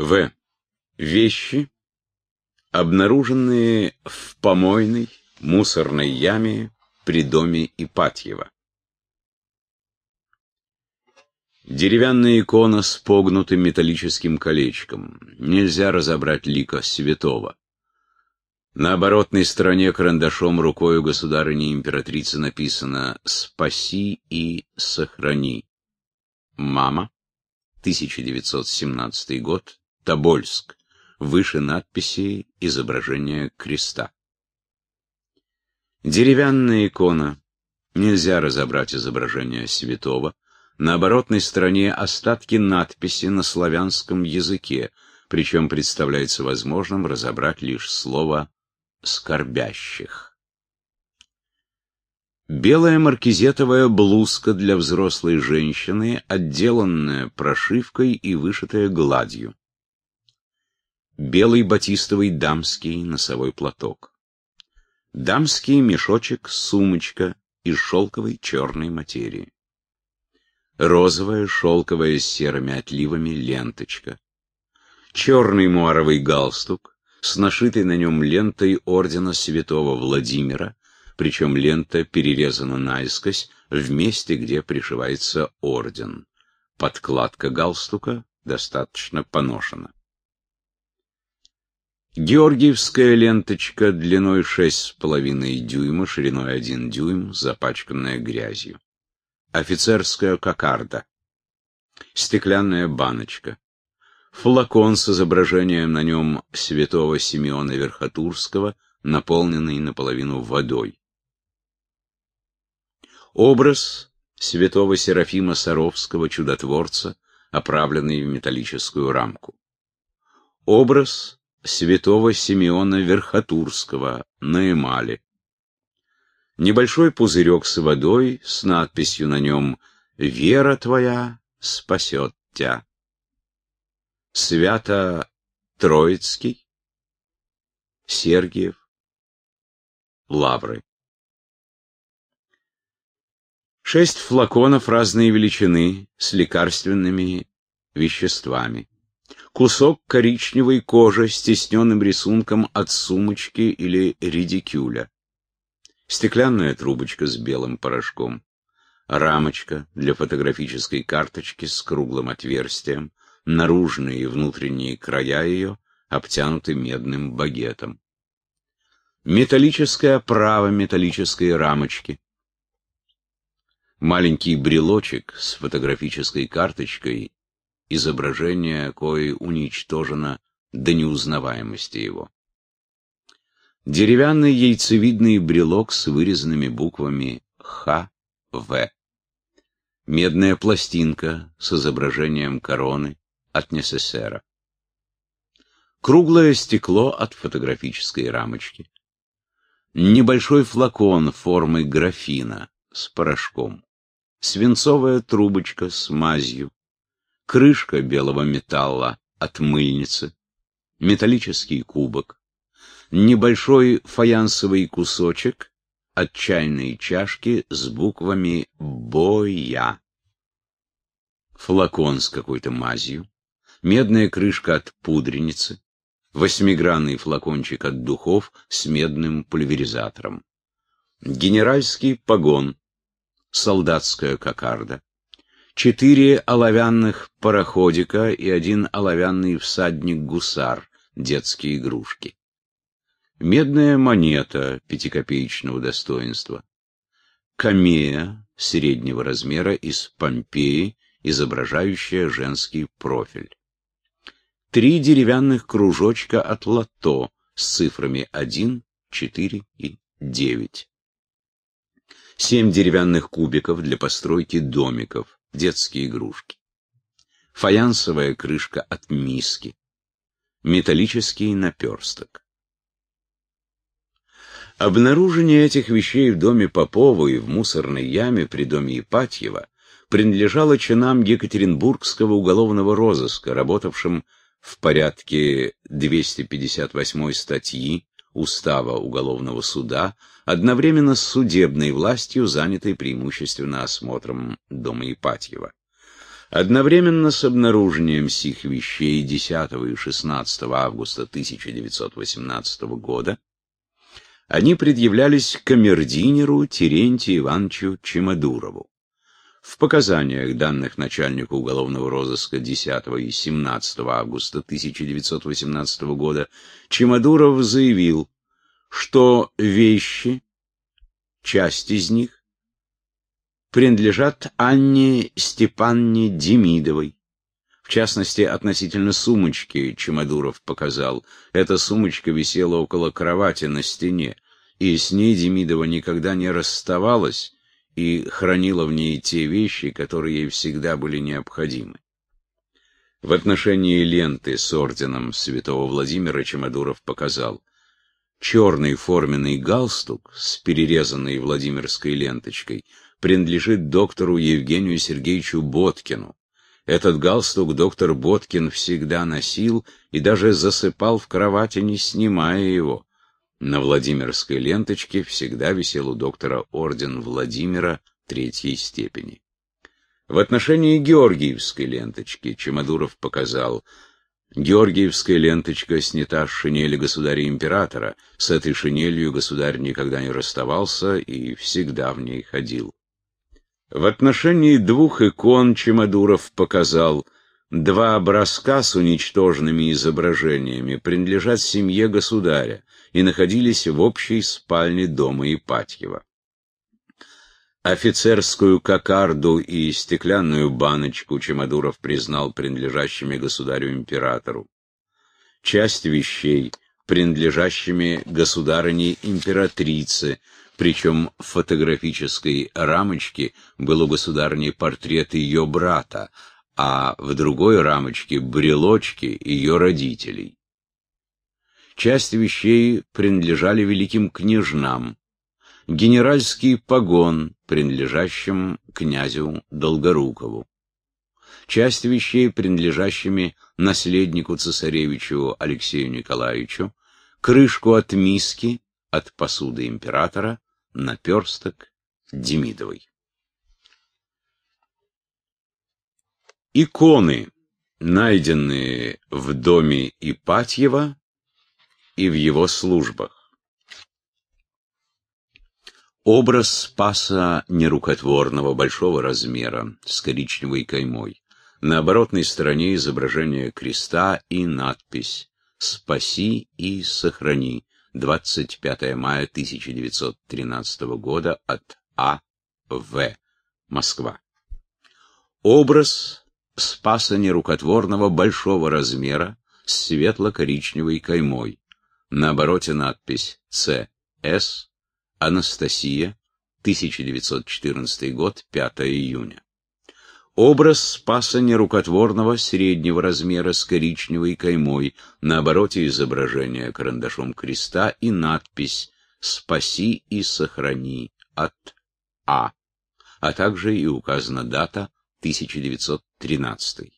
В. Вещи, обнаруженные в помойной мусорной яме при доме Ипатьева. Деревянная икона с погнутым металлическим колечком. Нельзя разобрать лика святого. На оборотной стороне карандашом рукою государыни императрицы написано «Спаси и сохрани». Мама, 1917 год, Тобольск. Выше надписи изображение креста. Деревянная икона. Нельзя разобрать изображение святого. На оборотной стороне остатки надписи на славянском языке, причем представляется возможным разобрать лишь слово скорбящих. Белая маркизетовая блузка для взрослой женщины, отделанная прошивкой и вышитая гладью. Белый батистовый дамский носовой платок. Дамский мешочек-сумочка из шелковой черной материи. Розовая шелковая с серыми отливами ленточка. Черный муаровый галстук, с нашитой на нем лентой ордена святого Владимира, причем лента перерезана наискось в месте, где пришивается орден. Подкладка галстука достаточно поношена. Георгиевская ленточка длиной 6,5 дюйма, шириной 1 дюйм, запачканная грязью. Офицерская кокарда. Стеклянная баночка флакон с изображением на нем святого Симеона Верхотурского, наполненный наполовину водой. Образ святого Серафима Саровского, чудотворца, оправленный в металлическую рамку. Образ святого Симеона Верхотурского на эмали. Небольшой пузырек с водой с надписью на нем «Вера твоя спасет тебя». Свято-Троицкий, Сергиев, Лавры. Шесть флаконов разной величины с лекарственными веществами. Кусок коричневой кожи с тисненным рисунком от сумочки или редикюля. Стеклянная трубочка с белым порошком. Рамочка для фотографической карточки с круглым отверстием наружные и внутренние края ее обтянуты медным багетом. Металлическая оправа металлической рамочки. Маленький брелочек с фотографической карточкой, изображение коей уничтожено до неузнаваемости его. Деревянный яйцевидный брелок с вырезанными буквами Х, В. Медная пластинка с изображением короны, от Несесера. Круглое стекло от фотографической рамочки. Небольшой флакон формы графина с порошком. Свинцовая трубочка с мазью. Крышка белого металла от мыльницы. Металлический кубок. Небольшой фаянсовый кусочек от чайной чашки с буквами «Боя». Флакон с какой-то мазью медная крышка от пудреницы, восьмигранный флакончик от духов с медным пульверизатором, генеральский погон, солдатская кокарда, четыре оловянных пароходика и один оловянный всадник-гусар, детские игрушки. Медная монета пятикопеечного достоинства. Камея среднего размера из Помпеи, изображающая женский профиль три деревянных кружочка от лото с цифрами 1, 4 и 9. Семь деревянных кубиков для постройки домиков, детские игрушки. Фаянсовая крышка от миски. Металлический наперсток. Обнаружение этих вещей в доме Попова и в мусорной яме при доме Ипатьева принадлежало чинам Екатеринбургского уголовного розыска, работавшим в порядке 258 статьи Устава Уголовного суда, одновременно с судебной властью, занятой преимущественно осмотром дома Ипатьева. Одновременно с обнаружением сих вещей 10 и 16 августа 1918 года они предъявлялись камердинеру Терентию Ивановичу Чемодурову. В показаниях, данных начальнику уголовного розыска 10 и 17 августа 1918 года, Чемодуров заявил, что вещи, часть из них, принадлежат Анне Степанне Демидовой. В частности, относительно сумочки Чемодуров показал. Эта сумочка висела около кровати на стене, и с ней Демидова никогда не расставалась и хранила в ней те вещи, которые ей всегда были необходимы. В отношении ленты с орденом святого Владимира Чемодуров показал черный форменный галстук с перерезанной Владимирской ленточкой принадлежит доктору Евгению Сергеевичу Боткину. Этот галстук доктор Боткин всегда носил и даже засыпал в кровати, не снимая его. На Владимирской ленточке всегда висел у доктора орден Владимира третьей степени. В отношении Георгиевской ленточки Чемодуров показал, Георгиевская ленточка снята с шинели государя-императора. С этой шинелью государь никогда не расставался и всегда в ней ходил. В отношении двух икон Чемодуров показал, два образка с уничтоженными изображениями принадлежат семье государя и находились в общей спальне дома Ипатьева. Офицерскую кокарду и стеклянную баночку Чемодуров признал принадлежащими государю-императору. Часть вещей, принадлежащими государыне-императрице, причем в фотографической рамочке был у государни портрет ее брата, а в другой рамочке брелочки ее родителей. Часть вещей принадлежали великим княжнам, генеральский погон, принадлежащим князю Долгорукову, часть вещей, принадлежащими наследнику цесаревичу Алексею Николаевичу, крышку от миски, от посуды императора, наперсток Демидовой. Иконы, найденные в доме Ипатьева и в его службах. Образ Спаса нерукотворного большого размера с коричневой каймой. На оборотной стороне изображение креста и надпись «Спаси и сохрани» 25 мая 1913 года от А. В. Москва. Образ Спаса нерукотворного большого размера с светло-коричневой каймой. На обороте надпись «Ц. С. Анастасия, 1914 год, 5 июня». Образ Спаса нерукотворного среднего размера с коричневой каймой, на обороте изображения карандашом креста и надпись «Спаси и сохрани» от А, а также и указана дата 1913.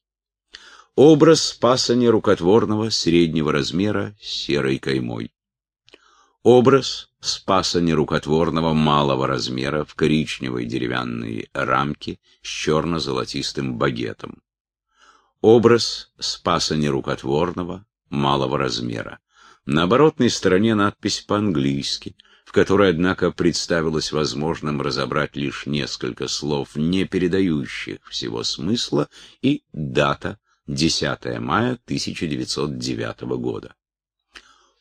Образ Спаса нерукотворного среднего размера с серой каймой. Образ Спаса нерукотворного малого размера в коричневой деревянной рамке с черно-золотистым багетом. Образ Спаса нерукотворного малого размера. На оборотной стороне надпись по-английски, в которой, однако, представилось возможным разобрать лишь несколько слов, не передающих всего смысла, и дата 10 мая 1909 года.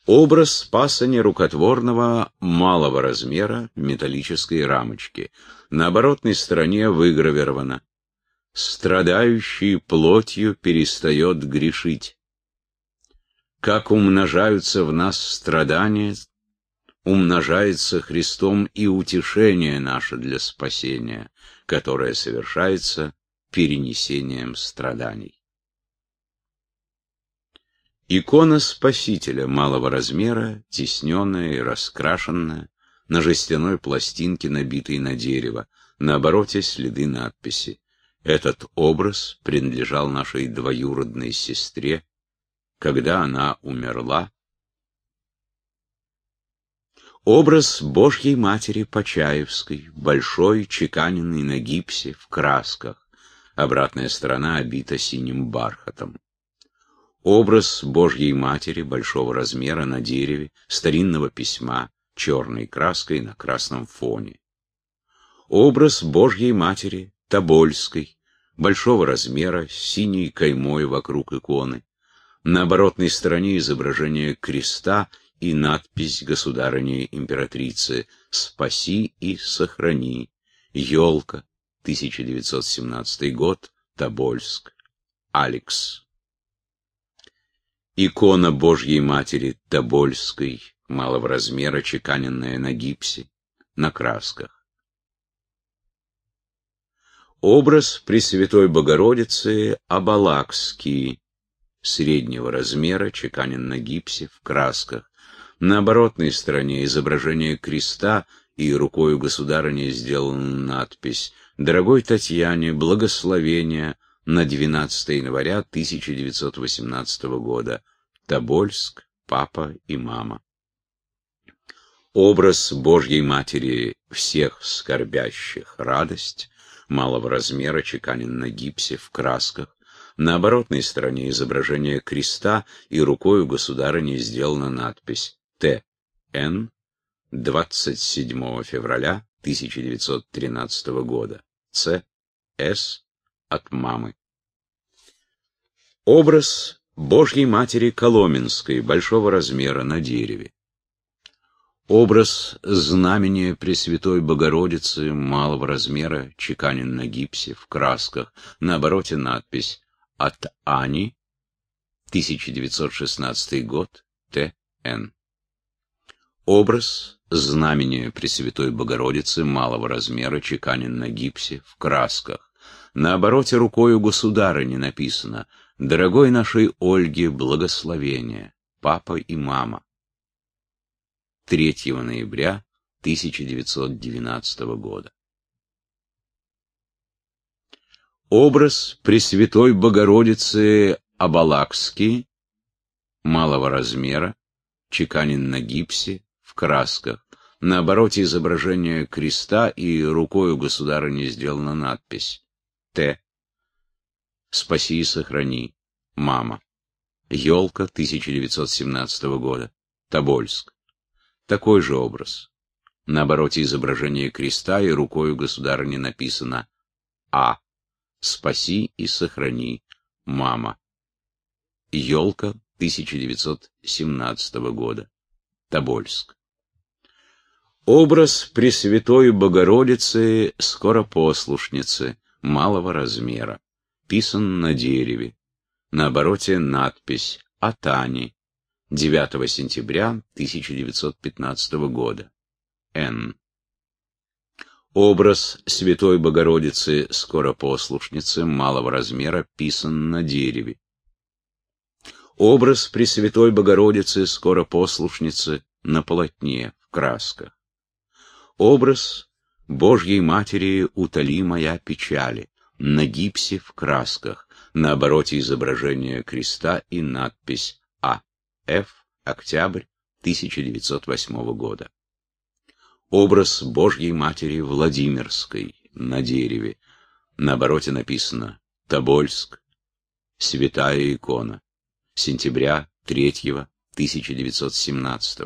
Образ Спаса нерукотворного малого размера металлической рамочки. На оборотной стороне выгравировано «Страдающий плотью перестает грешить». Как умножаются в нас страдания, умножается Христом и утешение наше для спасения, которое совершается перенесением страданий. Икона Спасителя малого размера, тесненная и раскрашенная, на жестяной пластинке, набитой на дерево, на обороте следы надписи. Этот образ принадлежал нашей двоюродной сестре, когда она умерла. Образ Божьей Матери Почаевской, большой, чеканенный на гипсе, в красках, обратная сторона обита синим бархатом. Образ Божьей Матери большого размера на дереве, старинного письма, черной краской на красном фоне. Образ Божьей Матери Тобольской, большого размера, синей каймой вокруг иконы. На оборотной стороне изображение креста и надпись государыни императрицы «Спаси и сохрани». Елка, 1917 год, Тобольск. Алекс. Икона Божьей Матери Тобольской, малого размера, чеканенная на гипсе, на красках. Образ Пресвятой Богородицы Абалакский, среднего размера, чеканен на гипсе, в красках. На оборотной стороне изображение креста и рукою государыни сделана надпись «Дорогой Татьяне, благословения на 12 января 1918 года. Тобольск, папа и мама». Образ Божьей Матери всех скорбящих радость, малого размера, чеканен на гипсе в красках. На оборотной стороне изображение креста и рукою государыни сделана надпись «Т. Н. 27 февраля 1913 года. Ц. С. От мамы. Образ Божьей Матери Коломенской, большого размера, на дереве. Образ знамения Пресвятой Богородицы малого размера чеканен на гипсе в красках. На обороте надпись «От Ани, 1916 год, Т.Н.» Образ знамения Пресвятой Богородицы малого размера чеканен на гипсе в красках. На обороте рукою государыни написано «Дорогой нашей Ольге благословение, папа и мама». 3 ноября 1912 года. Образ Пресвятой Богородицы Абалакский малого размера чеканен на гипсе в красках. На обороте изображения креста и рукою государыни сделана надпись «Т. Спаси и сохрани. Мама». Елка 1917 года. Тобольск. Такой же образ. На обороте изображения креста и рукою государыни написано «А. Спаси и сохрани. Мама». Елка 1917 года. Тобольск. Образ Пресвятой Богородицы Скоропослушницы малого размера. Писан на дереве. На обороте надпись «Атани». 9 сентября 1915 года. Н. Образ Святой Богородицы Скоропослушницы малого размера писан на дереве. Образ Пресвятой Богородицы Скоропослушницы на полотне в красках образ Божьей Матери «Утоли моя печали» на гипсе в красках, на обороте изображения креста и надпись А. Ф. Октябрь 1908 года. Образ Божьей Матери Владимирской на дереве, на обороте написано «Тобольск», «Святая икона», сентября 3 1917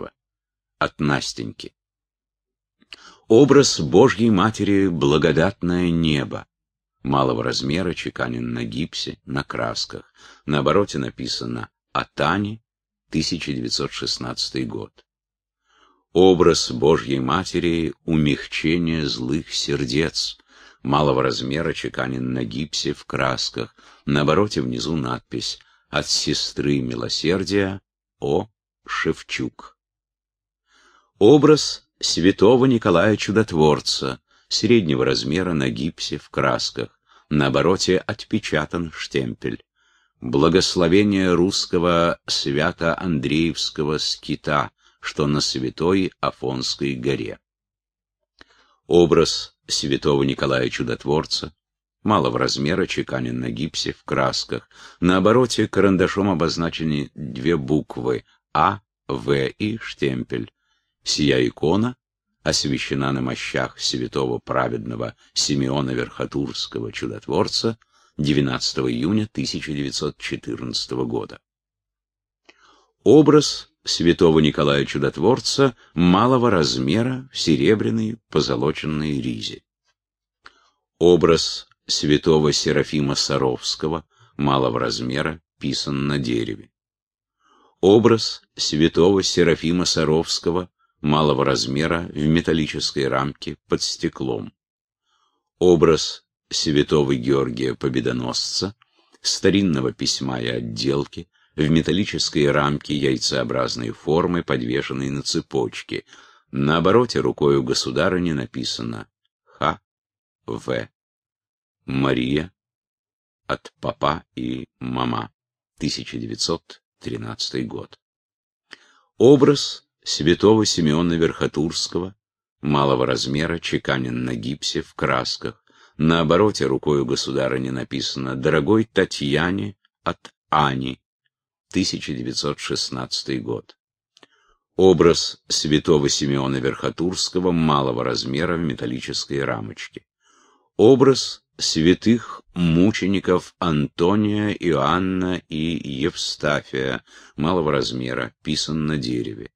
от Настеньки. Образ Божьей Матери «Благодатное небо» малого размера чеканен на гипсе, на красках. На обороте написано «Атани, 1916 год». Образ Божьей Матери «Умягчение злых сердец» малого размера чеканен на гипсе в красках. На обороте внизу надпись «От сестры милосердия О. Шевчук». Образ святого Николая Чудотворца, среднего размера на гипсе в красках, на обороте отпечатан штемпель. Благословение русского свято-андреевского скита, что на святой Афонской горе. Образ святого Николая Чудотворца, малого размера, чеканен на гипсе в красках. На обороте карандашом обозначены две буквы А, В и штемпель. Сия икона освящена на мощах святого праведного Симеона Верхотурского чудотворца 12 июня 1914 года. Образ святого Николая Чудотворца малого размера в серебряной позолоченной ризе. Образ святого Серафима Саровского малого размера писан на дереве. Образ святого Серафима Саровского малого размера в металлической рамке под стеклом. Образ святого Георгия Победоносца, старинного письма и отделки, в металлической рамке яйцеобразной формы, подвешенной на цепочке. На обороте рукою государыни написано Х. В. Мария от папа и мама. 1913 год. Образ святого Симеона Верхотурского, малого размера, чеканен на гипсе в красках. На обороте рукою государыни написано «Дорогой Татьяне от Ани», 1916 год. Образ святого Симеона Верхотурского малого размера в металлической рамочке. Образ святых мучеников Антония, Иоанна и Евстафия малого размера, писан на дереве.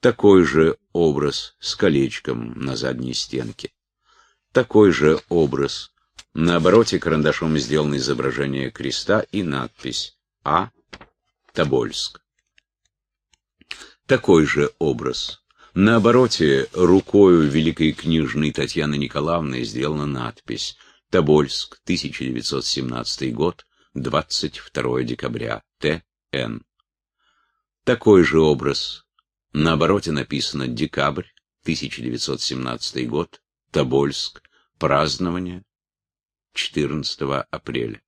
Такой же образ с колечком на задней стенке. Такой же образ. На обороте карандашом сделано изображение креста и надпись «А. Тобольск». Такой же образ. На обороте рукою великой княжны Татьяны Николаевны сделана надпись «Тобольск, 1917 год, 22 декабря, Т.Н.». Такой же образ на обороте написано «Декабрь, 1917 год, Тобольск, празднование 14 апреля».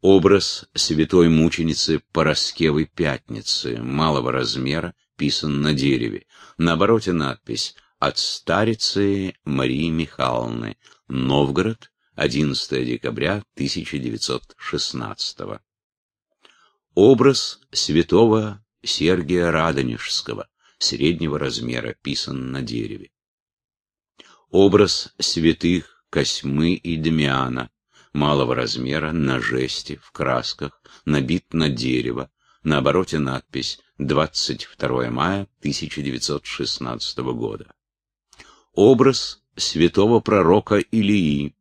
Образ святой мученицы Пороскевой Пятницы, малого размера, писан на дереве. На обороте надпись «От старицы Марии Михайловны, Новгород, 11 декабря 1916 Образ святого Сергия Радонежского, среднего размера, писан на дереве. Образ святых Косьмы и Демиана, малого размера, на жесте, в красках, набит на дерево, на обороте надпись «22 мая 1916 года». Образ святого пророка Илии,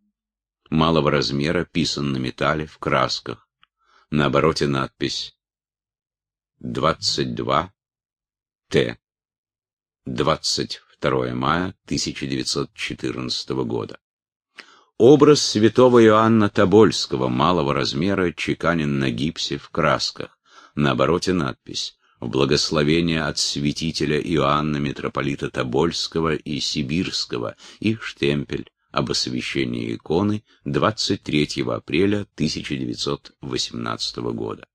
малого размера, писан на металле, в красках, на обороте надпись 22 Т. 22 мая 1914 года. Образ святого Иоанна Тобольского малого размера чеканен на гипсе в красках. На обороте надпись «Благословение от святителя Иоанна митрополита Тобольского и Сибирского» и штемпель об освящении иконы 23 апреля 1918 года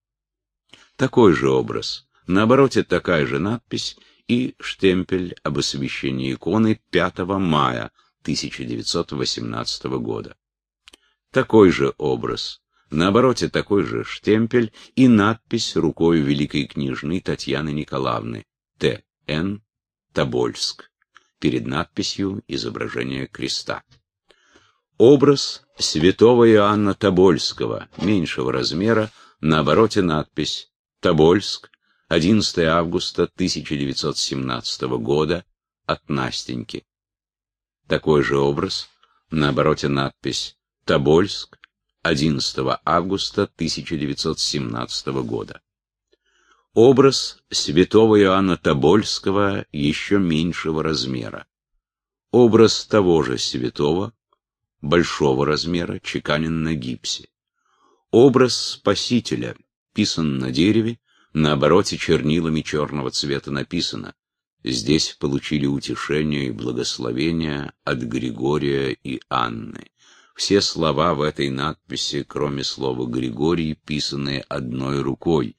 такой же образ. На обороте такая же надпись и штемпель об освящении иконы 5 мая 1918 года. Такой же образ. На обороте такой же штемпель и надпись рукой великой княжны Татьяны Николаевны Т. Н. Тобольск. Перед надписью изображение креста. Образ святого Иоанна Тобольского, меньшего размера, на обороте надпись Тобольск, 11 августа 1917 года, от Настеньки. Такой же образ, на обороте надпись «Тобольск, 11 августа 1917 года». Образ святого Иоанна Тобольского еще меньшего размера. Образ того же святого, большого размера, чеканен на гипсе. Образ Спасителя, писан на дереве, на обороте чернилами черного цвета написано «Здесь получили утешение и благословение от Григория и Анны». Все слова в этой надписи, кроме слова «Григорий», писаны одной рукой.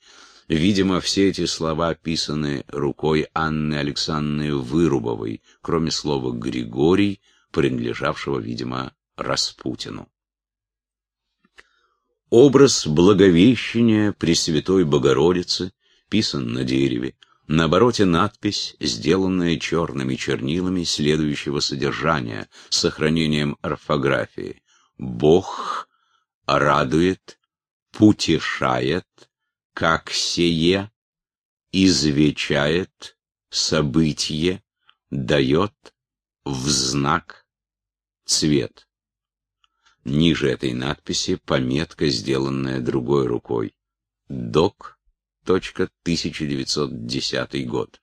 Видимо, все эти слова писаны рукой Анны Александровны Вырубовой, кроме слова «Григорий», принадлежавшего, видимо, Распутину. Образ Благовещения Пресвятой Богородицы писан на дереве. На обороте надпись, сделанная черными чернилами следующего содержания, с сохранением орфографии. Бог радует, путешает, как сие, извечает событие, дает в знак цвет. Ниже этой надписи пометка, сделанная другой рукой. Док. 1910 год.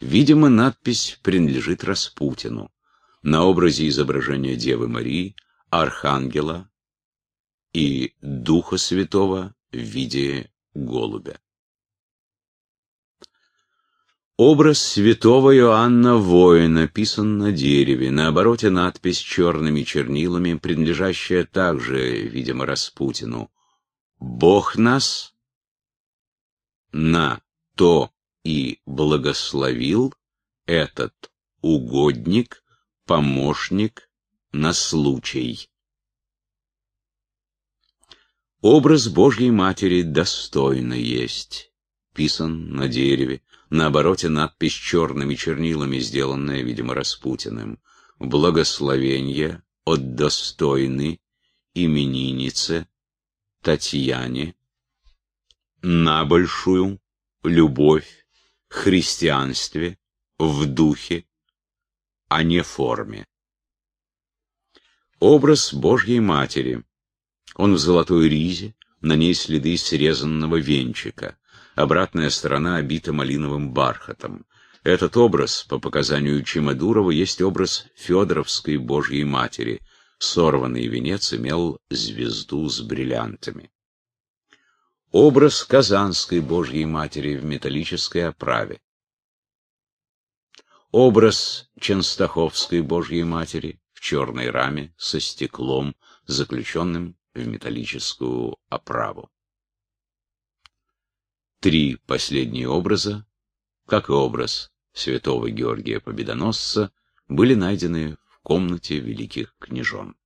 Видимо, надпись принадлежит Распутину. На образе изображения Девы Марии, Архангела и Духа Святого в виде голубя. Образ святого Иоанна Воина написан на дереве, на обороте надпись черными чернилами, принадлежащая также, видимо, Распутину. «Бог нас на то и благословил этот угодник, помощник на случай». Образ Божьей Матери достойно есть, писан на дереве, на обороте надпись черными чернилами, сделанная, видимо, Распутиным. Благословение от достойны имениннице Татьяне на большую любовь, христианстве, в духе, а не форме. Образ Божьей Матери — он в золотой ризе, на ней следы срезанного венчика. Обратная сторона обита малиновым бархатом. Этот образ, по показанию Чемодурова, есть образ Федоровской Божьей Матери. Сорванный венец имел звезду с бриллиантами. Образ Казанской Божьей Матери в металлической оправе. Образ Ченстаховской Божьей Матери в черной раме со стеклом, заключенным в металлическую оправу. Три последние образа, как и образ святого Георгия Победоносца, были найдены в комнате великих княжон.